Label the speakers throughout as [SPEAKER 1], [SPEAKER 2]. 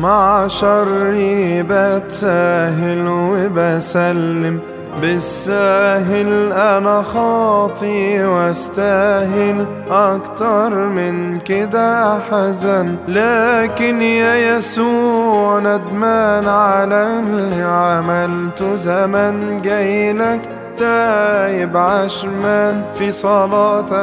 [SPEAKER 1] مع شري بتساهل وبسلم. بالساهل أنا خاطي واستاهل أكتر من كده حزن. لكن يا يسوع ندمان على اللي عملته زمان جايلك تايب عشمان في صلاة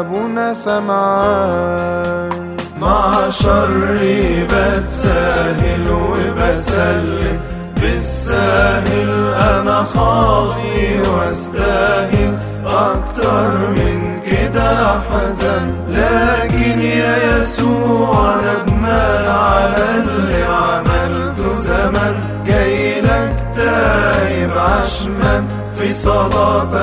[SPEAKER 1] أبونا سمعان. مع شري بتساهل وبسلم. بالساهل أنا خاطي واستاهل. أكتر من كده حزن. لكن يا يسوع ندمان على اللي عملته زمان جايلك تايب عشمان. في صلاة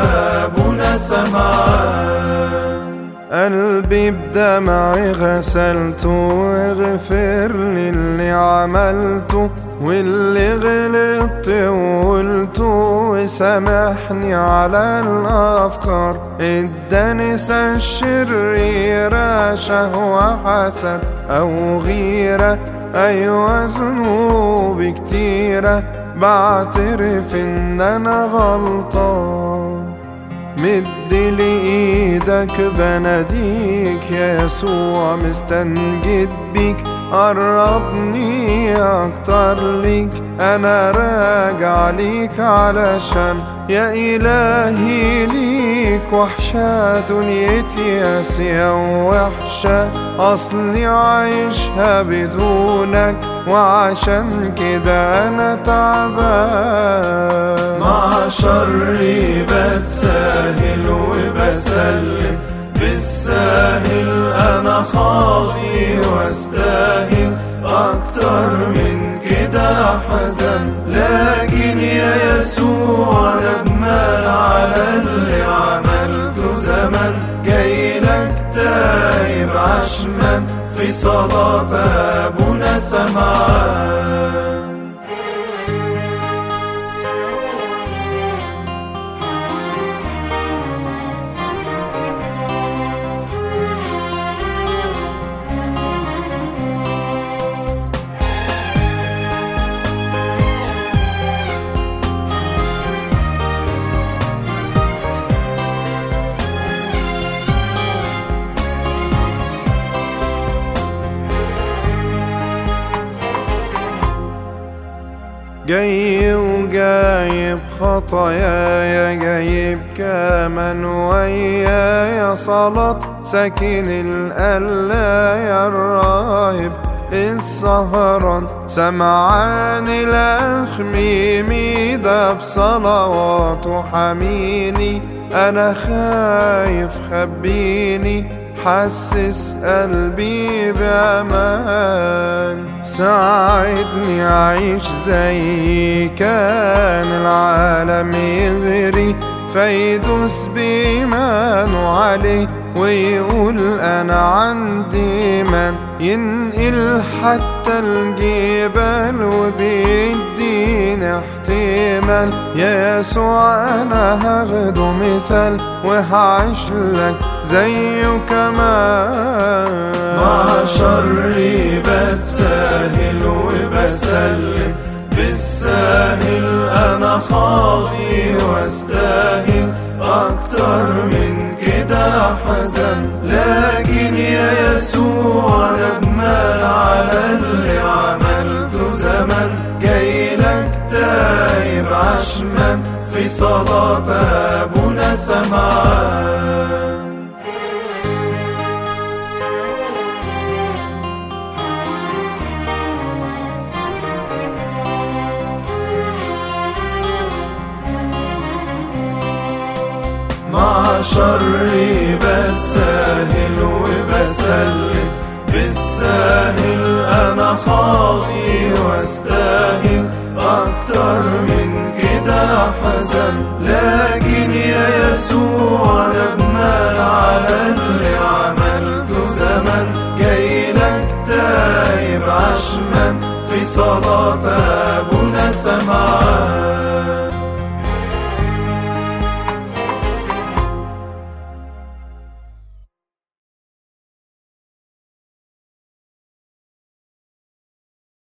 [SPEAKER 1] أبونا سمعان. قلبي بدمعي غسلته واغفر لي اللي عملته واللي غلطت وقلته وسامحني على الأفكار. الدنسة الشريرة شهوة حسد أو غيرة. أيوة ذنوبي كتيرة بعترف إن أنا غلطان. مد لي إيدك بناديك يا يسوع مستنجد بيك قربني أكتر ليك أنا راجع ليك علشان يا إلهي ليك. وحشة دنيتي قاسية ووحشة أصلي عايشها بدونك وعشان كده أنا تعبان. مع شري بتساهل وبسلم. بالساهل أنا خاطي واستاهل. أكتر من كده حزن. لكن يا يسوع في صلاة أبونا سمعان جاي وجايب خطاياي جايب كمان ويايا صلاة ساكن القلا يا الراهب السهران. سمعان الأخ ميمي ده بصلواته حميني أنا خايف خبيني. حسس قلبي بأمان. ساعدني أعيش زي كان العالم يغري فيدوس بإيمانه عليه ويقول أنا عندي من ينقل حتى الجبال وبيديني احتمال. يا يسوع أنا هاخده مثال. وهعيش لك زيه كمان مع شري بتساهل وبسلم بالساهل أنا خاطي واستاهل أكتر من كده حزن. لكن يا يسوع ندمان على اللي عملته زمان جايلك تايب عشمان في صلاة أبونا سمعان مع شري بتساهل وبسلم بالساهل أنا خاطي واستاهل صلاة أبونا سمعان